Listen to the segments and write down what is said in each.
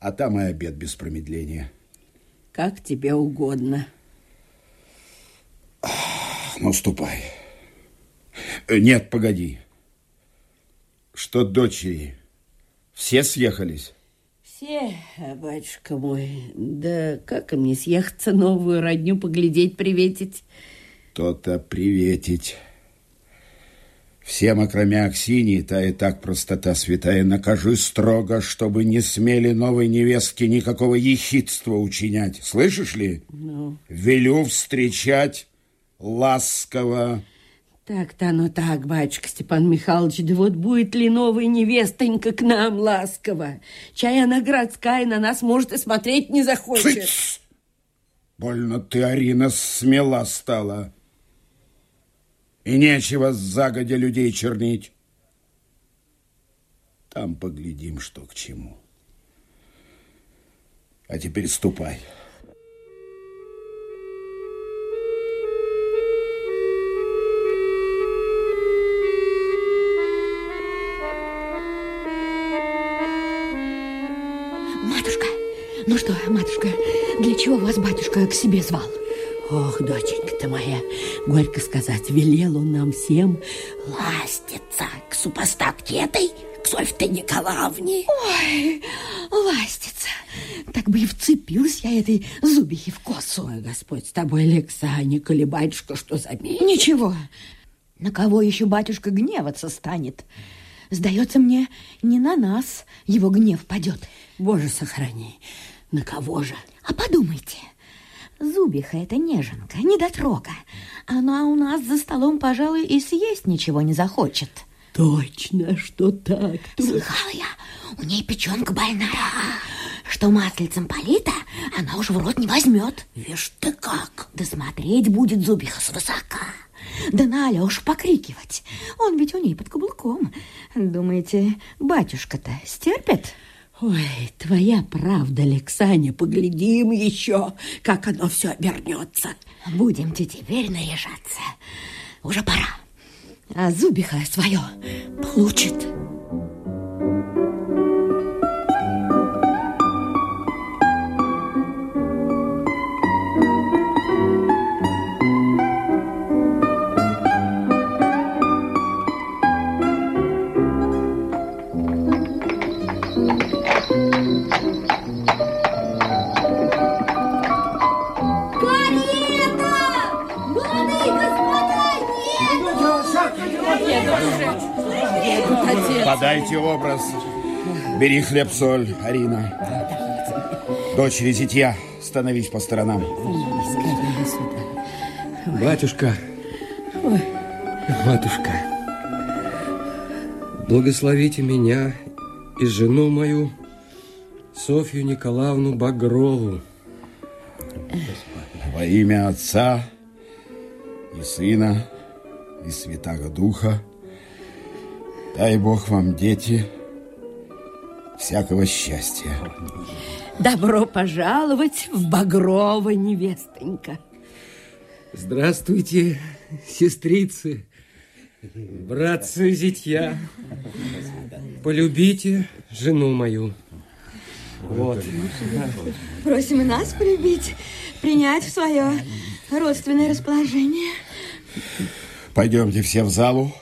а там и обед без промедления. Как тебе угодно. Ну, ступай. Э, нет, погоди. Что дочери? Все съехались? Все, батюшка мой. Да как мне съехаться, новую родню поглядеть, приветить? То-то приветить. Всем, акрамя Аксинии, и так простота святая, накажи строго, чтобы не смели новой невестке никакого ехидства учинять. Слышишь ли? Ну. Велю встречать ласково. Так-то оно так, батюшка Степан Михайлович, да вот будет ли новая невестонька к нам ласково? Чай она городская, на нас, может, и смотреть не захочет. Цыц! Больно ты, Арина, смела стала. И нечего загодя людей чернить. Там поглядим, что к чему. А теперь ступай. Матушка, ну что, матушка, для чего вас батюшка к себе звал? Ох, доченька-то моя, горько сказать, велел он нам всем ластиться к супостатке этой, к Софье Николаевне. Ой, ластиться. Так бы и вцепилась я этой зубихи в косу. Ой, Господь, с тобой, Александр, не колебатишка, что заметит. Ничего, на кого еще батюшка гневаться станет? Сдается мне, не на нас его гнев падет. Боже, сохрани, на кого же? А подумайте, Зубиха — это неженка, недотрога. Она у нас за столом, пожалуй, и съесть ничего не захочет. Точно, что так. Точно. Слыхала я, у ней печенка больная, что маслицем полита она уж в рот не возьмет. Вишь ты как! Да смотреть будет Зубиха свысока. Да на Алёшу покрикивать. Он ведь у ней под каблуком. Думаете, батюшка-то стерпит? Ой, твоя правда, Лексаня, поглядим еще, как оно все обернется. Будем-то теперь наряжаться. Уже пора. А Зубиха свое получит. Бери хлеб, соль, Арина. Дочь, зятья, становись по сторонам. Батюшка. Матушка. Благословите меня и жену мою, Софью Николаевну Багрову. Во имя Отца и Сына и Святаго Духа, дай Бог вам, дети, всякого счастья. Добро пожаловать в Багрово, невестонька. Здравствуйте, сестрицы, братцы, зятья. Полюбите жену мою. Вот. Просим и нас полюбить, принять в свое родственное расположение. Пойдемте все в залу,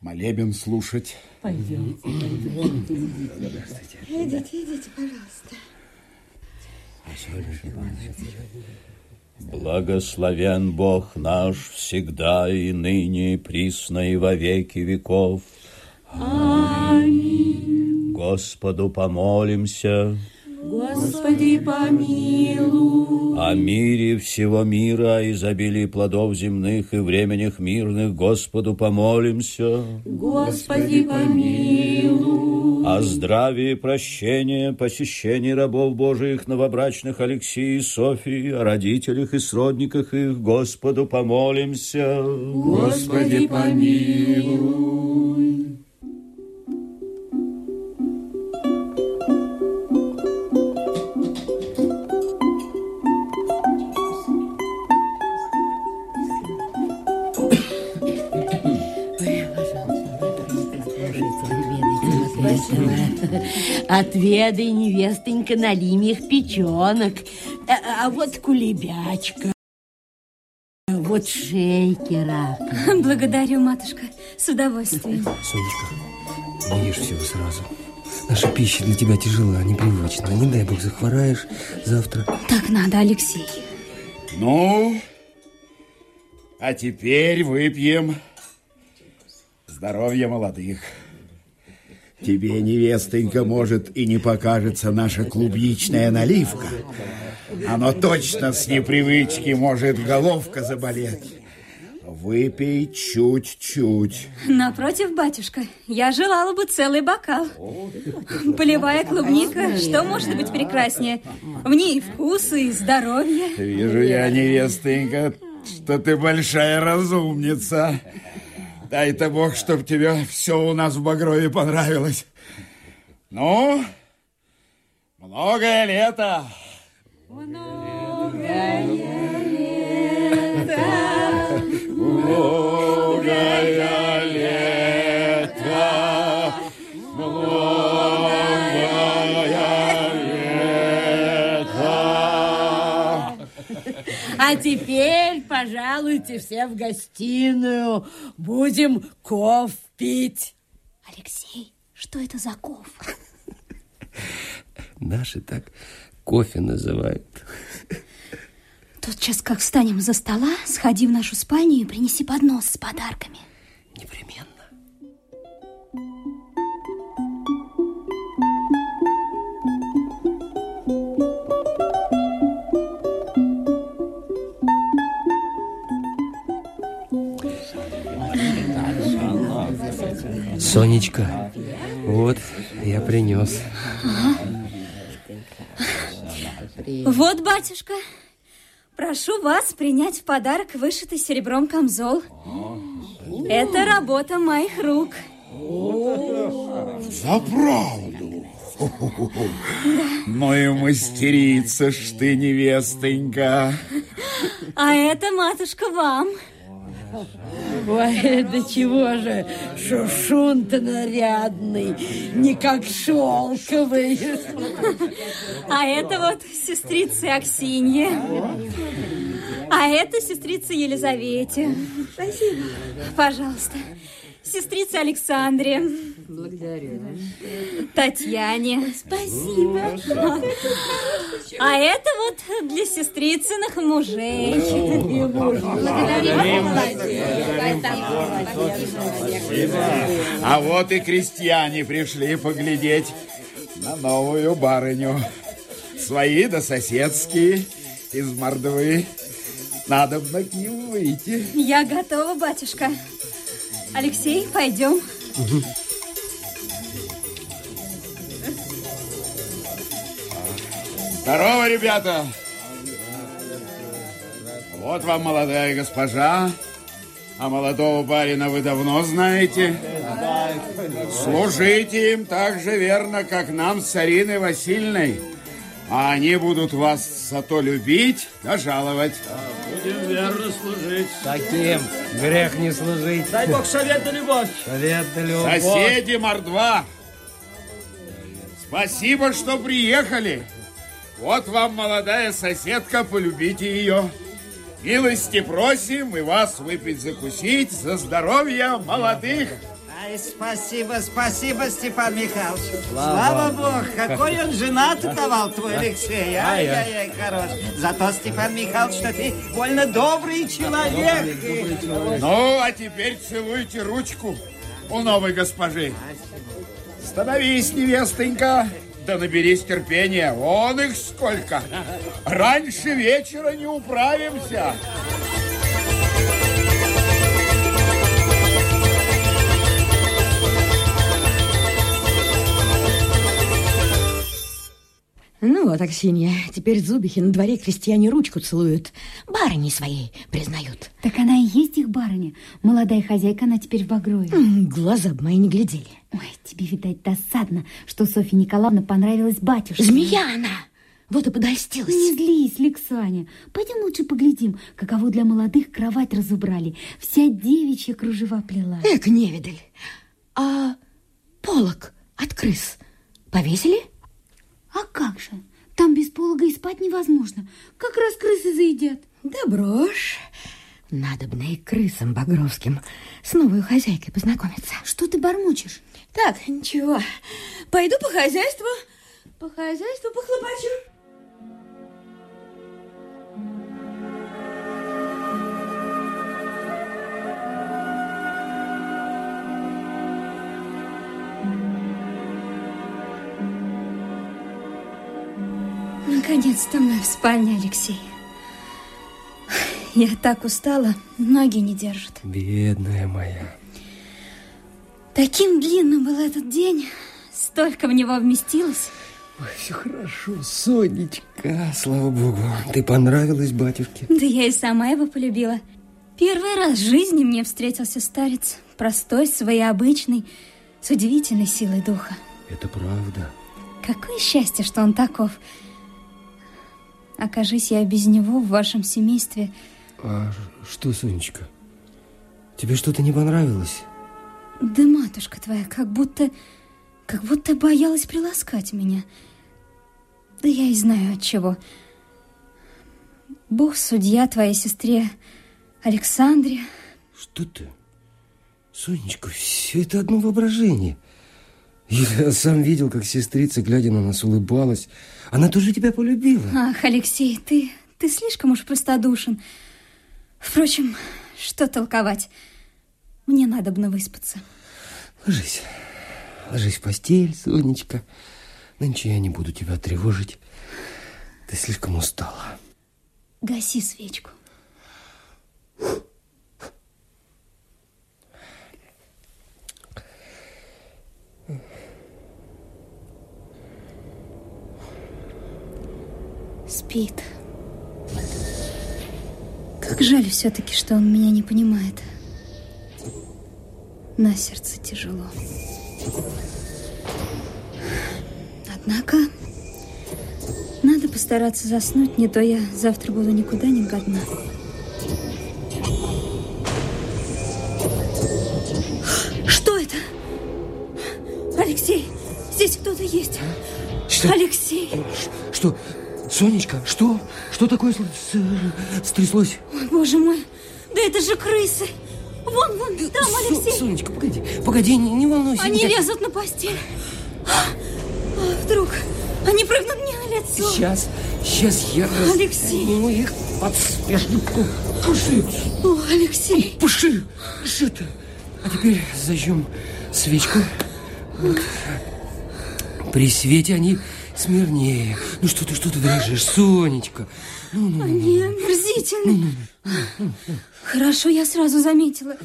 молебен слушать. Пойдем. Идите, идите, пожалуйста. Благословен Бог наш всегда и ныне, и присно, и во веки веков. Аминь. Господу помолимся. Господи, помилуй о мире всего мира, о изобилии плодов земных и временях мирных Господу помолимся. Господи, помилуй. О здравии, прощении, посещении рабов Божиих, новобрачных Алексея и Софии, о родителях и сродниках их Господу помолимся. Господи, помилуй. Отведай, невестонька, налимих печенок, э, а, а вот кулебячка. Вот шейки. Благодарю, матушка, с удовольствием. Сонечка, не ешь всего сразу. Наша пища для тебя тяжела, а непривычна. Не дай бог, захвораешь завтра. Так надо, Алексей. Ну, а теперь выпьем здоровье молодых. Тебе, невестонька, может и не покажется наша клубничная наливка. Оно точно с непривычки может головка заболеть. Выпей чуть-чуть. Напротив, батюшка, я желала бы целый бокал. Полевая клубника, что может быть прекраснее? В ней и вкус, и здоровье. Вижу я, невестенька, что ты большая разумница. Дай-то бог, чтоб тебе все у нас в Багрове понравилось. Ну, многое лето. Многое лето. Многое лето. А теперь, пожалуйте, все в гостиную. Будем ков пить. Алексей, что это за ков? Наши так кофе называют. Тотчас, как встанем за стола, сходи в нашу спальню и принеси поднос с подарками. Непременно. Сонечка, вот я принес. Ага. Вот, батюшка, прошу вас принять в подарок вышитый серебром камзол. Это работа моих рук. За правду. Да. Ну и мастерица ж ты, невестонька. А это, матушка, вам. Ой, да чего же, шушун-то нарядный, не как шелковый. А это вот сестрица Аксинья. А это сестрица Елизавете. Спасибо. Пожалуйста сестрице Александре. Благодарю. Татьяне. Спасибо. Ну, а это вот для сестрицыных мужей. Ну, благодарим. Спасибо. А вот и крестьяне пришли поглядеть на новую барыню. Свои да соседские из Мордовы. Надо бы к ним выйти. Я готова, батюшка. Алексей, пойдем. Угу. Здорово, ребята! Вот вам молодая госпожа, а молодого барина вы давно знаете. Служите им так же верно, как нам с Ариной Васильной. А они будут вас зато любить да жаловать. Таким верно служить. Таким грех не служить. Дай Бог совет да любовь. Совет да любовь. Соседи мордва, спасибо, что приехали. Вот вам молодая соседка, полюбите ее. Милости просим и вас выпить закусить за здоровье молодых. Ай, спасибо, спасибо, Степан Михайлович. Слава, Слава Богу, какой он женат давал твой Алексей. А? Ай-яй-яй, хорош. Зато, Степан Михайлович, что ты больно добрый человек. Добрый, добрый человек. Ну, а теперь целуйте ручку у новой госпожи. Становись, невестонька. Да наберись терпения, вон их сколько. Раньше вечера не управимся. Вот, Аксинья, теперь зубихи на дворе крестьяне ручку целуют. Барыни своей признают. Так она и есть их барыня. Молодая хозяйка, она теперь в Багрове. Глаза бы мои не глядели. Ой, тебе, видать, досадно, что Софья Николаевна понравилась батюшке. Змея она! Вот и подольстилась. Не злись, Лексаня. Пойдем лучше поглядим, каково для молодых кровать разобрали. Вся девичья кружева плела. Эк, невидаль. А полок от крыс повесили? А как же? Там без полога и спать невозможно. Как раз крысы заедят. Да брошь. Надо бы и крысам багровским с новой хозяйкой познакомиться. Что ты бормочешь? Так, ничего. Пойду по хозяйству. По хозяйству похлопачу. Наконец-то мы в спальне, Алексей. Я так устала, ноги не держат. Бедная моя. Таким длинным был этот день, столько в него вместилось. Ой, все хорошо, Сонечка, слава богу. Ты понравилась батюшке. Да я и сама его полюбила. Первый раз в жизни мне встретился старец. Простой, своеобычный, с удивительной силой духа. Это правда. Какое счастье, что он таков. Окажись я без него в вашем семействе. А что, Сонечка, тебе что-то не понравилось? Да матушка твоя, как будто... Как будто боялась приласкать меня. Да я и знаю от чего. Бог судья твоей сестре Александре. Что ты? Сонечка, все это одно воображение. Я сам видел, как сестрица, глядя на нас, улыбалась. Она тоже тебя полюбила. Ах, Алексей, ты, ты слишком уж простодушен. Впрочем, что толковать? Мне надобно выспаться. Ложись. Ложись в постель, Сонечка. Нынче я не буду тебя тревожить. Ты слишком устала. Гаси свечку. Фух. спит. Как жаль все-таки, что он меня не понимает. На сердце тяжело. Однако, надо постараться заснуть, не то я завтра буду никуда не годна. Сонечка, что? Что такое с стряслось? Ой, боже мой, да это же крысы. Вон, вон, э, там Со Алексей. Сонечка, погоди, погоди, не, не волнуйся. Они никак. лезут на постель. А, а, вдруг они прыгнут мне на лицо. Сейчас, сейчас я... Алексей. Ну их под спешку. Пуши. О, Алексей. Пуши, пуши ты. А теперь зажжем свечку. Вот. При свете они Смирнее. Ну что ты, что ты дрожишь, Сонечка? Ну, ну, ну, ну, ну. Они ну, мерзительны. Ну, ну, ну. Хорошо, я сразу заметила.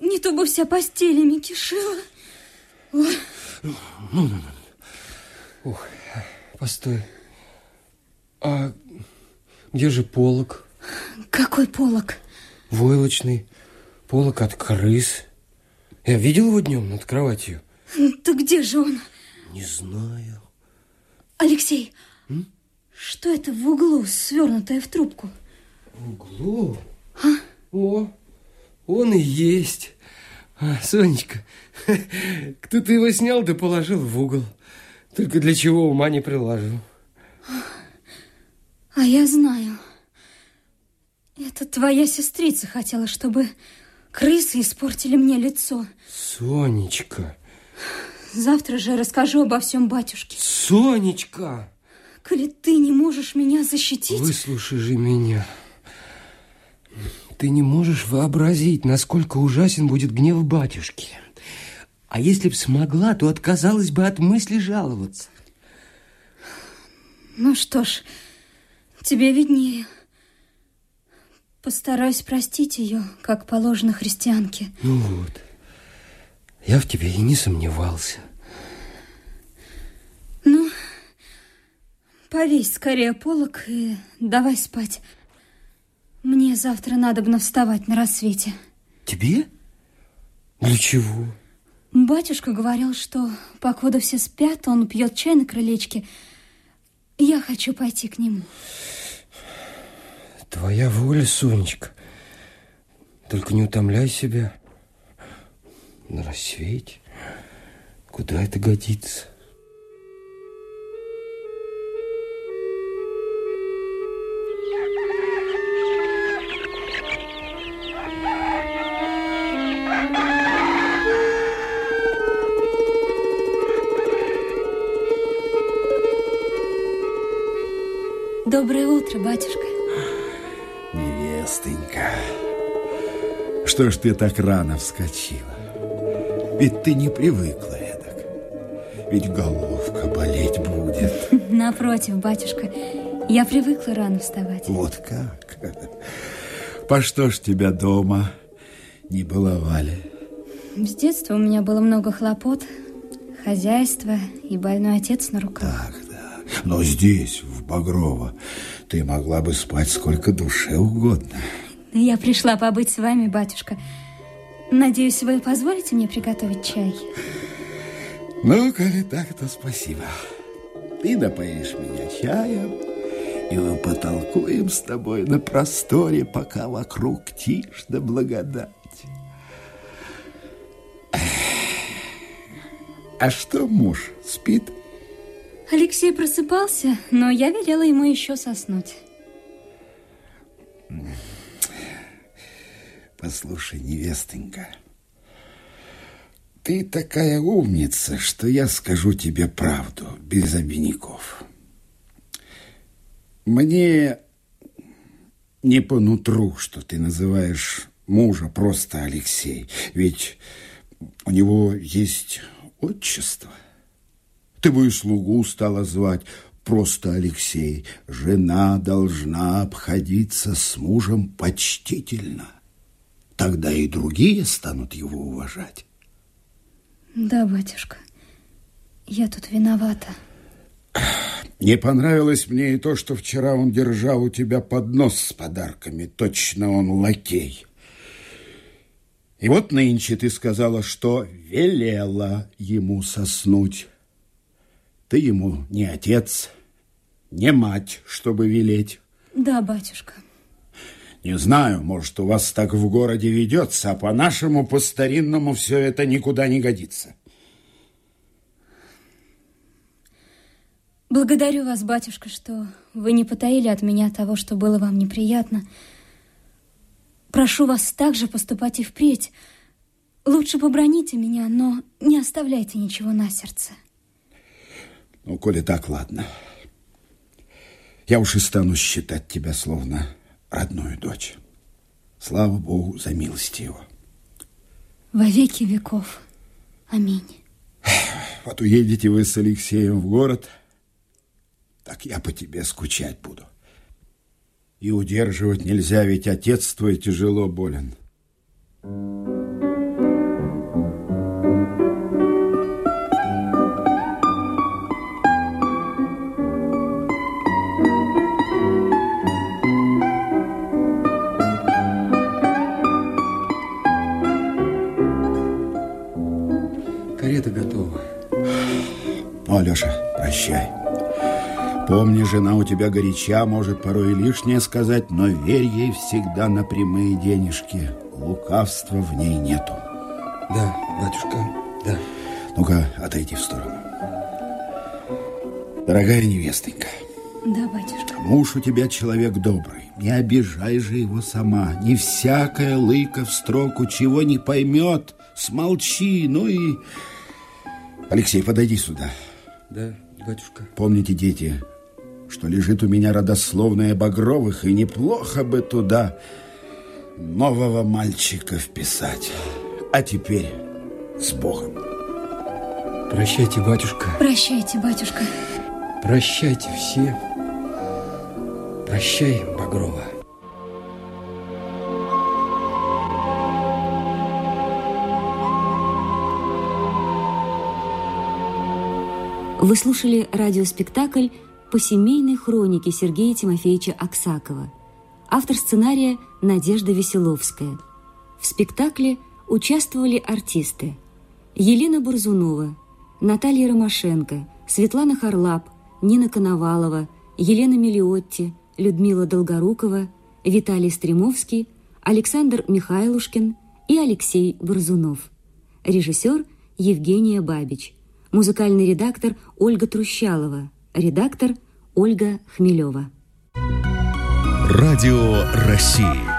Не то бы вся постелями кишила. Ну, ну, ну, ну. Ох, постой. А где же полок? Какой полок? Войлочный. Полок от крыс. Я видел его днем над кроватью. Да где же он? Не знаю. Алексей, М? что это в углу, свернутое в трубку? В углу? А? О, он и есть. А, Сонечка, кто-то его снял да положил в угол. Только для чего ума не приложу. А я знаю. Это твоя сестрица хотела, чтобы крысы испортили мне лицо. Сонечка... Завтра же расскажу обо всем батюшке. Сонечка! Коли ты не можешь меня защитить... Выслушай же меня. Ты не можешь вообразить, насколько ужасен будет гнев батюшки. А если б смогла, то отказалась бы от мысли жаловаться. Ну что ж, тебе виднее. Постараюсь простить ее, как положено христианке. Ну вот. Я в тебе и не сомневался. Ну, повесь скорее полок и давай спать. Мне завтра надобно вставать на рассвете. Тебе? Для чего? Батюшка говорил, что покуда все спят, он пьет чай на крылечке. Я хочу пойти к нему. Твоя воля, Сонечка. Только не утомляй себя на рассвете. Куда это годится? Доброе утро, батюшка. Невестенька, что ж ты так рано вскочила? Ведь ты не привыкла эдак. Ведь головка болеть будет. Напротив, батюшка, я привыкла рано вставать. Вот как? По что ж тебя дома не баловали? С детства у меня было много хлопот, хозяйство и больной отец на руках. Так, да. Но здесь, в Багрово, ты могла бы спать сколько душе угодно. Я пришла побыть с вами, батюшка. Батюшка. Надеюсь, вы позволите мне приготовить чай? Ну, коли так, то спасибо. Ты напоишь меня чаем, и мы потолкуем с тобой на просторе, пока вокруг тишь да благодать. А что муж спит? Алексей просыпался, но я велела ему еще соснуть. Послушай, невестонька, ты такая умница, что я скажу тебе правду, без обиняков. Мне не по нутру, что ты называешь мужа просто Алексей, ведь у него есть отчество. Ты бы и слугу стала звать просто Алексей. Жена должна обходиться с мужем почтительно. Тогда и другие станут его уважать. Да, батюшка, я тут виновата. Не понравилось мне и то, что вчера он держал у тебя поднос с подарками. Точно он лакей. И вот нынче ты сказала, что велела ему соснуть. Ты ему не отец, не мать, чтобы велеть. Да, батюшка. Не знаю, может, у вас так в городе ведется, а по-нашему, по-старинному все это никуда не годится. Благодарю вас, батюшка, что вы не потаили от меня того, что было вам неприятно. Прошу вас также поступать и впредь. Лучше поброните меня, но не оставляйте ничего на сердце. Ну, коли так, ладно. Я уж и стану считать тебя словно родную дочь. Слава Богу за милость его. Во веки веков. Аминь. Вот уедете вы с Алексеем в город, так я по тебе скучать буду. И удерживать нельзя, ведь отец твой тяжело болен. Thank you. прощай. Помни, жена у тебя горяча, может порой и лишнее сказать, но верь ей всегда на прямые денежки. Лукавства в ней нету. Да, батюшка, да. Ну-ка, отойди в сторону. Дорогая невестонька. Да, батюшка. Муж у тебя человек добрый. Не обижай же его сама. Не всякая лыка в строку чего не поймет. Смолчи, ну и... Алексей, подойди сюда. Да батюшка. Помните, дети, что лежит у меня родословная Багровых, и неплохо бы туда нового мальчика вписать. А теперь с Богом. Прощайте, батюшка. Прощайте, батюшка. Прощайте все. Прощай, Багрова. Вы слушали радиоспектакль «По семейной хронике» Сергея Тимофеевича Аксакова. Автор сценария Надежда Веселовская. В спектакле участвовали артисты Елена Бурзунова, Наталья Ромашенко, Светлана Харлап, Нина Коновалова, Елена Мелиотти, Людмила Долгорукова, Виталий Стремовский, Александр Михайлушкин и Алексей Бурзунов. Режиссер Евгения Бабич – Музыкальный редактор Ольга Трущалова. Редактор Ольга Хмелева. Радио России.